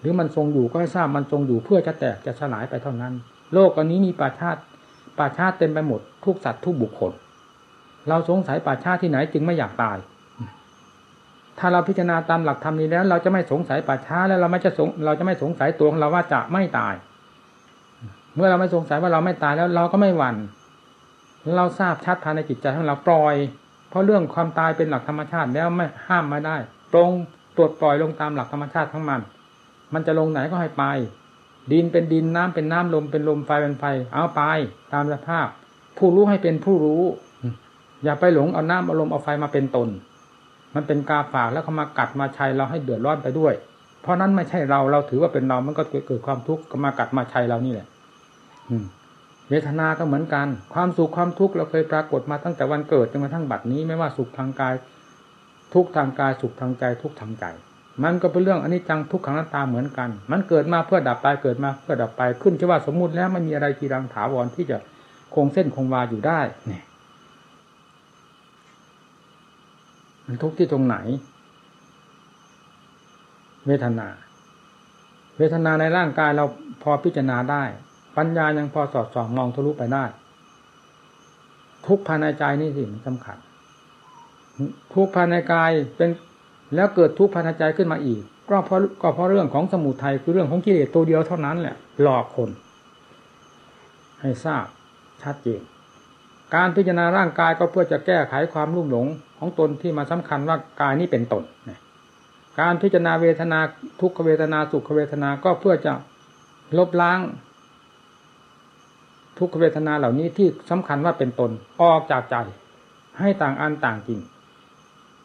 หรือมันทรงอยู่ก็ให้ทราบมันทรงอยู่เพื่อจะแตกจะสลายไปเท่านั้น โลกอันนี้มีป่าชาติป่าชาติเต็มไปหมดทุกสัตว์ทุกบุคคล เราสงสัยป่าชาติที่ไหนจึงไม่อยากตาย ถ้าเราพิจารณาตามหลักธรรมนี้แล้ว เราจะไม่สงสัยป่าช้าแล้วเราไม่จะสงเราจะไม่สงสัยตัวของเราว่าจะไม่ตาย เมื่อเราไม่สงสัยว่าเราไม่ตายแล้วเราก็ไม่หวั่นเราทราบชัดภายในจิตใจของเราปล่อย เพราะเรื่องความตายเป็นหลักธรรมชาติแล้วไม่ห้ามไม่ได้ตรงตรวจปล่อยลงตามหลักธรรมชาติทั้งมัน มันจะลงไหนก็ให้ไป ดินเป็นดินน้ำเป็นน้ำลมเป็นลมไฟเป็นไฟ เอาไปตามสภาพ ผู้รู้ให้เป็นผู้รู้ อย่าไปหลงเอาน้ำเอาลมเอาไฟมาเป็นตน มันเป็นกาฝากแล้วเขามากัดมาชัยเราให้เดือดร้อนไปด้วย เพราะนั้นไม่ใช่เราเราถือว่าเป็นเรามันก็เกิดความทุกข์ก็มากัดมาชัยเรานี่แหละเวทนาก็เหมือนกัน ความสุขความทุกข์เราเคยปรากฏมาตั้งแต่วันเกิดจนกระทั่งบัดนี้ไม่ว่าสุขทางกาย ทุกทางกายสุขทางใจ ทุกทางใจ มันก็เป็นเรื่องอนิจจังทุกขังนัตตาเหมือนกัน มันเกิดมาเพื่อดับไปเกิดมาเพื่อดับไปขึ้นชื่อว่าสมมุติแล้วไม่มีอะไรกีรังถาวรที่จะคงเส้นคงวาอยู่ได้เนี่ย มันทุกข์ที่ตรงไหน เวทนา เวทนาในร่างกายเราพอพิจารณาได้ ปัญญายังพอสอดส่องมองทะลุไปได้ ทุกภายในใจนี่สิมันสำคัญทุกภายในกายเป็นแล้วเกิดทุกภายในใจขึ้นมาอีก ก็เพราะก็เพราะเรื่องของสมุทัยคือเรื่องของกิเลสตัวเดียวเท่านั้นแหละ หลอกคน ให้ทราบชัดเจนการพิจารณาร่างกายก็เพื่อจะแก้ไขความรุ่มหลง ของตนที่มาสำคัญว่ากายนี้เป็นตนการพิจารณาเวทนาทุกขเวทนาสุขเวทนาก็เพื่อจะลบล้าง ทุกขเวทนาเหล่านี้ที่สำคัญว่าเป็นตนออกจากใจ ให้ต่างอันต่างจริง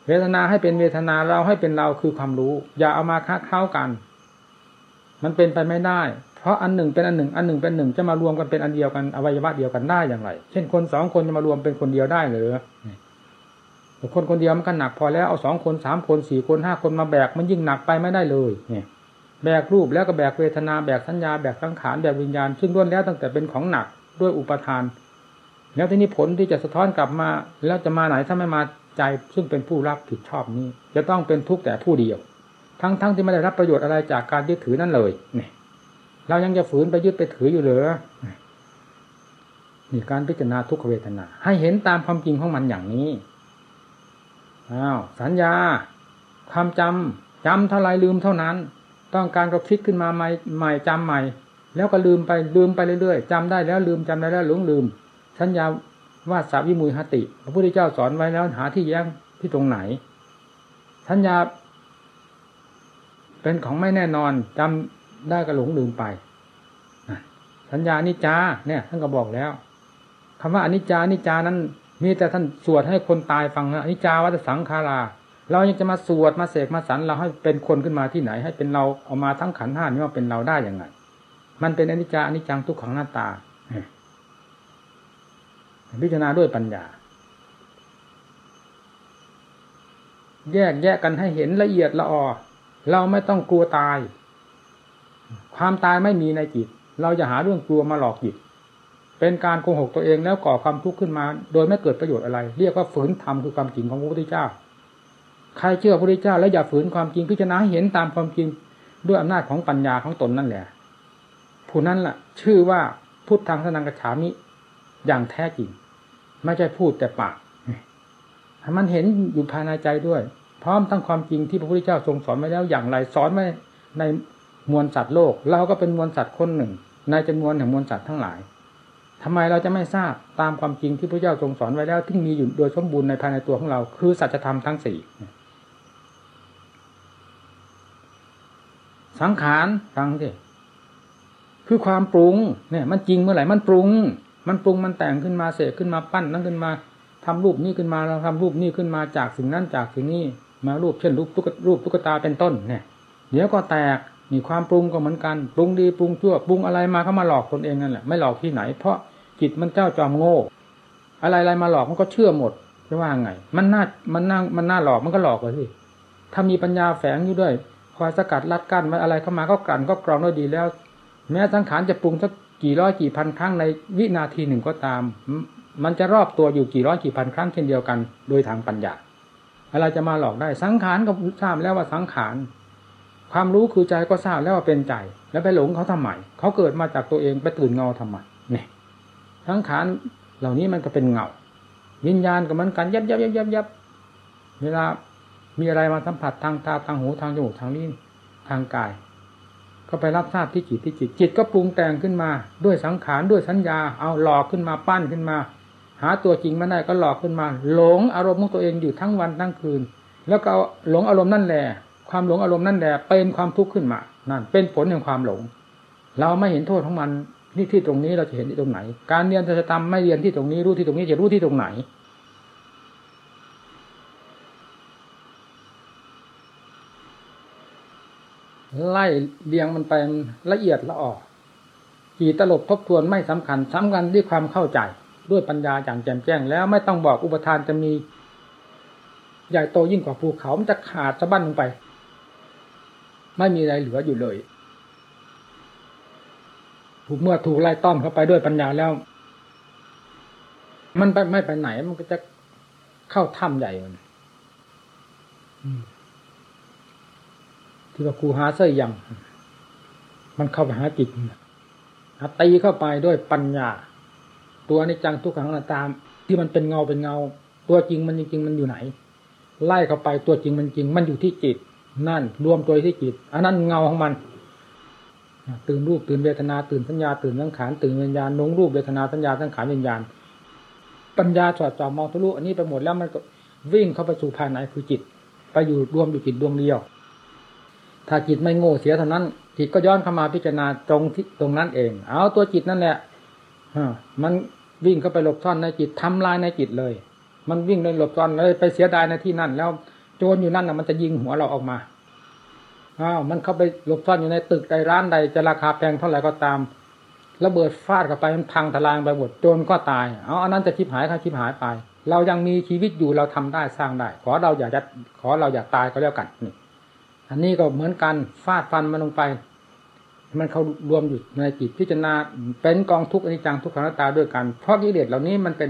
เวทนาให้เป็นเวทนาเราให้เป็นเราคือความรู้ อย่าเอามาค้าเข้ากัน มันเป็นไปไม่ได้ เพราะอันหนึ่งเป็นอันหนึ่ง อันหนึ่งเป็นหนึ่งจะมารวมกันเป็นอันเดียวกันอวัยวะเดียวกันได้อย่างไร เช่นคนสองคนจะมารวมเป็นคนเดียวได้หรือ คนคนเดียวมันก็หนักพอแล้วเอาสองคนสามคนสี่คนห้าคนมาแบกมันยิ่งหนักไปไม่ได้เลยเนี่ยแบกรูปแล้วก็แบกเวทนาแบกสัญญาแบกสังขารแบกวิญญาณ ซึ่งล้วนแล้วตั้งแต่เป็นของหนักด้วยอุปทาน แล้วที่นี้ผลที่จะสะท้อนกลับมา แล้วจะมาไหนถ้าไม่มาใจซึ่งเป็นผู้รับผิดชอบนี้ จะต้องเป็นทุกข์แต่ผู้เดียว ทั้งๆทที่ไม่ได้รับประโยชน์อะไรจากการยึดถือนั่นเลยเนี่ยเรายังจะฝืนไปยึดไปถืออยู่เหรอนี่การพิจารณาทุกขเวทนา ให้เห็นตามความจริงของมันอย่างนี้ อ้าวสัญญาความจำจำเท่าไรลืมเท่านั้น ต้องการก็คิดขึ้นมาใหม่ใหม่จำใหม่ แล้วก็ลืมไปลืมไปเรื่อยๆจำได้แล้วลืมจำได้แล้วหลงลืม สัญญาว่าสาวิมุยหติ พระพุทธเจ้าสอนไว้แล้วหาที่แย้งที่ตรงไหน สัญญา เป็นของไม่แน่นอนจำได้ก็หลงลืมไปสัญญานิจาเนี่ยท่านก็บอกแล้วคำว่าอนิจจานิจานั้น มีแต่ท่านสวดให้คนตายฟังนะอนิจจาวัตสังขาราเรายังจะมาสวดมาเสกมาสรรเราให้เป็นคนขึ้นมาที่ไหน ให้เป็นเราเอามาทั้งขันห้านี้ว่าเป็นเราได้อย่างไง มันเป็นอนิจจาอนิจจังทุกขังหน้าตาพิจารณาด้วยปัญญา แยกแยกกันให้เห็นละเอียดละออเราไม่ต้องกลัวตาย ความตายไม่มีในจิต เราจะหาเรื่องกลัวมาหลอกจิต เป็นการโกหกตัวเองแล้วก่อความทุกข์ขึ้นมา โดยไม่เกิดประโยชน์อะไร เรียกว่าฝืนธรรมคือความจริงของพระพุทธเจ้า ใครเชื่อพระพุทธเจ้า แล้วอย่าฝืนความจริงพิจารณาเห็นตามความจริงด้วยอำนาจของปัญญาของตนนั่นแหละผู้นั้นล่ะ ชื่อว่าพุทธังสนังกระฉามิอย่างแท้จริง ไม่ใช่พูดแต่ปากมันเห็นอยู่ภายในใจด้วย พร้อมทั้งความจริงที่พระพุทธเจ้าทรงสอนไว้แล้วอย่างไรสอนไว้ในมวลสัตว์โลก เราก็เป็นมวลสัตว์คนหนึ่ง ในจำนวนแห่งมวลสัตว์ทั้งหลาย ทำไมเราจะไม่ทราบตามความจริงที่พระเจ้าทรงสอนไว้แล้วที่มีอยู่โดยสมบูรณ์ในภายในตัวของเรา คือสัจธรรมทั้งสี่สังขารฟังสิคือความปรุง เนี่ย มันจริงเมื่อไหร่มันปรุง มันปรุงมันแต่งขึ้นมาเสกขึ้นมาปั้นนั่นขึ้นมาทำรูปนี้ขึ้นมาเราทำรูปนี้ขึ้นมาจากสิ่งนั้นจากสิ่งนี้มารูปเช่นรูปตุ๊กรูปตุ๊กตาเป็นต้นเนี่ย เดี๋ยวก็แตกมีความปรุงก็เหมือนกัน ปรุงดีปรุงชั่วปรุงอะไรมาเขามาหลอกตนเองนั่นแหละไม่หลอกที่ไหนเพราะ จิตมันเจ้าจอมโง่ อะไรอะไรมาหลอกมันก็เชื่อหมดจะว่าไง มันน่ามันน่ามันน่าหลอกมันก็หลอกเลยสิถ้ามีปัญญาแฝงอยู่ด้วยคอยสกัดรัดกั้นมาอะไรเข้ามาก็กันก็กรองได้ดีแล้ว แม้สังขารจะปรุงสักกี่ร้อยกี่พันครั้งในวินาทีหนึ่งก็ตาม มันจะรอบตัวอยู่กี่ร้อยกี่พันครั้งเช่นเดียวกัน โดยทางปัญญาอะไรจะมาหลอกได้สังขารก็ทราบแล้วว่าสังขารความรู้คือใจก็ทราบแล้วว่าเป็นใจ แล้วไปหลงเขาทำไมเขาเกิดมาจากตัวเองไปตื่นเงาทำไมเนี่ย สังขารเหล่านี้มันก็เป็นเงาวิญญาณก็เหมือนกันยับยับยับยับยับเวลามีอะไรมาสัมผัสทางตาทางหูทางจมูกทางลิ้นทางกาย ก็ไปรับทราบที่จิตที่จิตจิตก็ปรุงแต่งขึ้นมา ด้วยสังขารด้วยสัญญา เอาหลอกขึ้นมาปั้นขึ้นมา หาตัวจริงไม่ได้ก็หลอกขึ้นมา หลงอารมณ์ของตัวเองอยู่ทั้งวันทั้งคืน แล้วก็หลงอารมณ์นั่นแหละความหลงอารมณ์นั่นแหละเป็นความทุกข์ขึ้นมานั่นเป็นผลแห่งความหลง เราไม่เห็นโทษของมัน นี่ที่ตรงนี้เราจะเห็นที่ตรงไหน การเรียนจะทำไม่เรียนที่ตรงนี้รู้ที่ตรงนี้จะรู้ที่ตรงไหน ไล่เรียงมันไปละเอียดละออกกี่ตลบทบทวนไม่สำคัญสำคัญด้วยความเข้าใจด้วยปัญญาอย่างแจ่มแจ้ง แล้วไม่ต้องบอกอุปทานจะมีใหญ่โตยิ่งกว่าภูเขา มันจะขาดสะบั้นลงไป ไม่มีอะไรเหลืออยู่เลย เมื่อถูกไล่ต้อมเข้าไปด้วยปัญญาแล้ว มันไปไม่ไปไหน มันก็จะเข้าถ้ำใหญ่มันที่ว่าครูหาเสื้ยัง มันเข้าไปหาจิตตีเข้าไปด้วยปัญญา ตัวนิจังทุกขังนาตาม ที่มันเป็นเงาเป็นเงา ตัวจริงมันจริง ๆ มันอยู่ไหน ไล่เข้าไปตัวจริงมันจริง มันอยู่ที่จิต นั่น รวมตัวที่จิต อันนั้นเงาของมัน ตื่นรูปตื่นเวทนาตื่นสัญญาตื่นสังขารตื่นวิญญาณนงรูปเวทนาสัญญาสังขารวิญญาณ ปัญญาสอดส่องมองทะลุอันนี้ไปหมดแล้วมันก็วิ่งเข้าไปสู่ภายในคือจิต ไปอยู่รวมอยู่จิตดวงเดียว ถ้าจิตไม่โง่เสียเท่านั้น จิตก็ย้อนเข้ามาพิจารณาตรงที่ตรงนั้นเอง เอาตัวจิตนั่นแหละมันวิ่งเข้าไปหลบซ่อนในจิตทำลายในจิตเลย มันวิ่งในหลบซ่อนเลยไปเสียดายในที่นั่น แล้วโจรอยู่นั่นนะมันจะยิงหัวเราออกมา อ้าวมันเข้าไปหลบซ่อนอยู่ในตึกใดร้านใดจะราคาแพงเท่าไหร่ก็ตามระเบิดฟาดเข้าไปมันพังทลายไปหมดโจรก็ตายเอาอันนั้นจะชิบหายค่ะชิบหายไป เรายังมีชีวิตอยู่เราทำได้สร้างได้ ขอเราอย่าจะขอเราอย่าตายก็แล้วกันนี่อันนี้ก็เหมือนกันฟาดฟันมันลงไป มันเขารวมอยู่ในจิตพิจารณาเป็นกองทุกข์อนิจจังทุกขังตาด้วยกันเพราะกิเลสเหล่านี้มันเป็น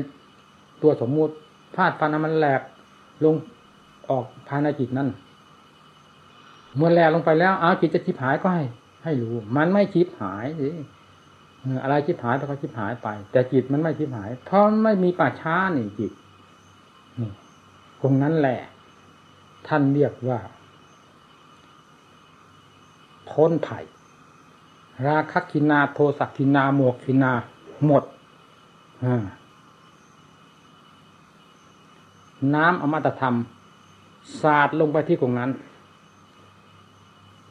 ตัวสมมุติฟาดฟันมันแหลกลงออกภายในจิตนั่น เมื่อแลลงไปแล้วเอาจิตจะชิบหายก็ให้ให้รู้ มันไม่ชิบหายสิอะไรชิบหายก็ชิบหายไป แต่จิตมันไม่ชิบหาย เพราะไม่มีป่าช้านี่จิตนี่ตรงนั้นแหละ ท่านเรียกว่า พ้นไผ่ราคะกินาโทสักกินาโมกกินาหมดน้ำอมตะธรรม สาดลงไปที่ตรงนั้น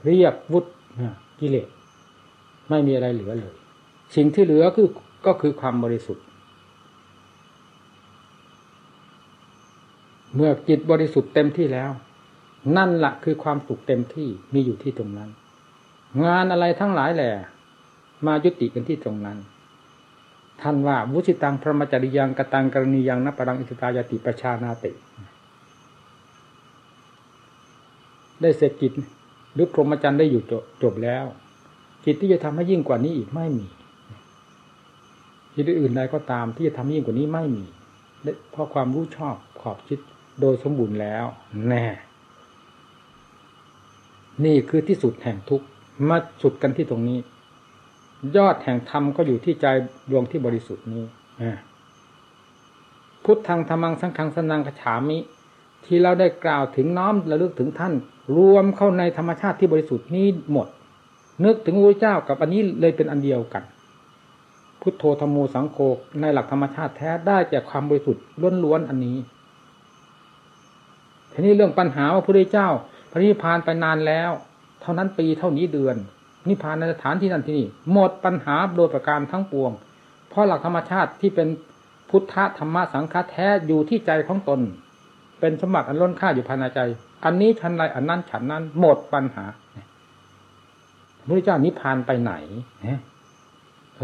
เรียบวุฒกิเลสไม่มีอะไรเหลือเลย สิ่งที่เหลือคือก็คือความบริสุทธิ์ เมื่อจิตบริสุทธิ์เต็มที่แล้ว นั่นละ่ะคือความสุขเต็มที่มีอยู่ที่ตรงนั้น งานอะไรทั้งหลายแหละมายุติกันที่ตรงนั้น ท่านว่าวุชิตังพระมจริยังกตังกรณียังนัปรังอิสตายติประชานาติ ได้เสร็จกิจ หรือพรหมจรรย์ได้อยู่จบแล้ว จิตที่จะทำให้ยิ่งกว่านี้อีกไม่มีจิตอื่นใดก็ตามที่จะทำยิ่งกว่านี้ไม่มีเพราะความรู้ชอบขอบคิดโดยสมบูรณ์แล้ว แน่ นี่คือที่สุดแห่งทุกข์มาสุดกันที่ตรงนี้ ยอดแห่งธรรมก็อยู่ที่ใจดวงที่บริสุทธิ์นี้พุทธังธรรมังสังฆังสนังกฉามิ ที่เราได้กล่าวถึงน้อมระลึกถึงท่าน รวมเข้าในธรรมชาติที่บริสุทธิ์นี้หมด นึกถึงพระเจ้ากับอันนี้เลยเป็นอันเดียวกัน พุทโธธรรมูสังโฆในหลักธรรมชาติแท้ได้จากความบริสุทธิ์ล้วนๆอันนี้ทีนี้เรื่องปัญหาว่าพระเจ้า พระนิพพานไปนานแล้ว เท่านั้นปีเท่านี้เดือน นิพพานในสถานที่นั่นที่นี่หมดปัญหาโดยประการทั้งปวง เพราะหลักธรรมชาติที่เป็นพุทธธรรมสังฆแท้อยู่ที่ใจของตน เป็นสมบัติอันล้นค่าอยู่ภายในใจ อันนี้ฉันไรอันนั้นฉันนั้น หมดปัญหาพระเจ้านิพพานไปไหน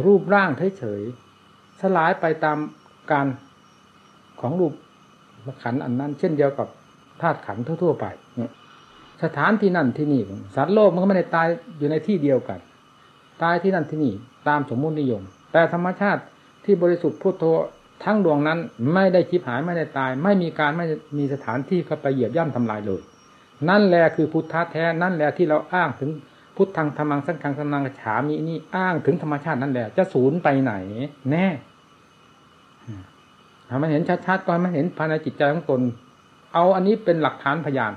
รูปร่างเฉยๆสลายไปตามการของรูปขันอันนั้น เช่นเดียวกับธาตุขันทั่ว ๆ ไปสถานที่นั่นที่นี่สัตว์โลกมันก็ไม่ได้ตายอยู่ในที่เดียวกัน ตายที่นั่นที่นี่ ตามสมมุตินิยม แต่ธรรมชาติที่บริสุทธิ์พุทโธ ทั้งดวงนั้นไม่ได้คิดหายไม่ได้ตาย ไม่มีการไม่มีสถานที่เข้าไปเหยียบย่ำทำลายเลย นั่นแหละคือพุทธะแท้นั่นแหละที่เราอ้างถึงพุทธังธรรมังสังฆังสนังฉามีนี่อ้างถึงธรรมชาตินั่นแหละจะศูนย์ไปไหน แน่ถ้ามันเห็นชัดๆก็มันเห็นภายในจิตใจของตน เอาอันนี้เป็นหลักฐานพยาน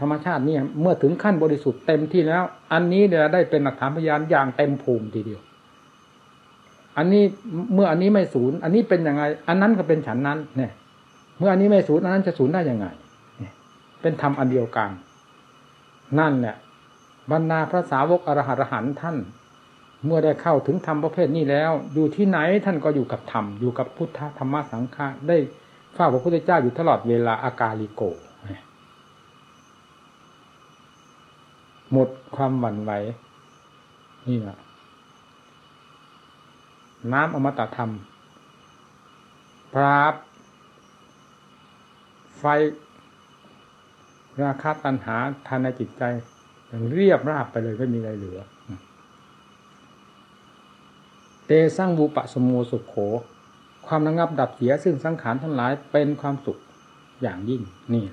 ธรรมชาตินี่เมื่อถึงขั้นบริสุทธิ์เต็มที่แล้ว อันนี้เดี๋ยวได้เป็นหลักฐานพยานอย่างเต็มภูมิทีเดียว อันนี้เมื่ออันนี้ไม่ศูนย์ อันนี้เป็นยังไง อันนั้นก็เป็นฉันนั้น เนี่ย เมื่ออันนี้ไม่ศูนย์อันนั้นจะศูนย์ได้ยังไงเป็นธรรมอันเดียวกัน นั่นแหละบรรดาพระสาวกอรหันต์ท่าน เมื่อได้เข้าถึงธรรมประเภทนี้แล้ว อยู่ที่ไหนท่านก็อยู่กับธรรมอยู่กับพุทธธรรมสังฆะได้ฝ้าพระพุทธเจ้าอยู่ตลอดเวลาอากาลิโก หมดความหวั่นไหวนี่แหละ น้ำอมตะธรรมปราบ ไฟ ราคาตัณหาภายในจิตใจเรียบราบไปเลยไม่มีอะไรเหลือ เตสร้างบูปะสมโมสุขโข ความระงับดับเสียซึ่งสังขารทั้งหลายเป็นความสุขอย่างยิ่งนี่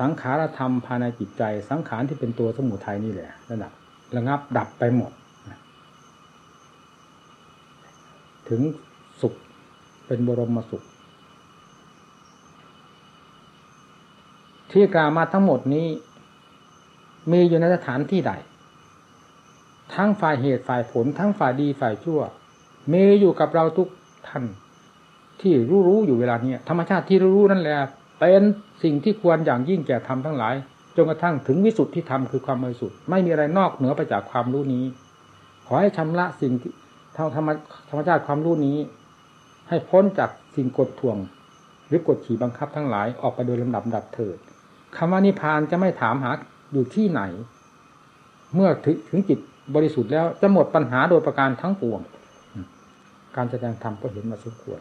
สังขารธรรมภายในจิตใจ สังขารที่เป็นตัวสมุทัยนี่แหละระดับระงับดับไปหมด ถึงสุขเป็นบรมสุข ที่กล่าวมาทั้งหมดนี้ มีอยู่ในสถานที่ใด ทั้งฝ่ายเหตุฝ่ายผล ทั้งฝ่ายดีฝ่ายชั่ว มีอยู่กับเราทุกท่านที่รู้รู้อยู่เวลานี้ธรรมชาติที่รู้นั่นแหละเป็นสิ่งที่ควรอย่างยิ่งแก่ธรรมทั้งหลายจนกระทั่งถึงวิสุทธิธรรมคือความบริสุทธิ์ไม่มีอะไรนอกเหนือไปจากความรู้นี้ ขอให้ชำระสิ่งที่ ธรรมธรรมชาติความรู้นี้ ให้พ้นจากสิ่งกดท่วง หรือกดขี่บังคับทั้งหลายออกไปโดยลำดับดับเถิดคำว่านิพพานจะไม่ถามหาอยู่ที่ไหน เมื่อถึงถึงจิตบริสุทธิ์แล้วจะหมดปัญหาโดยประการทั้งปวง การแสดงธรรมก็เห็นมาสมควร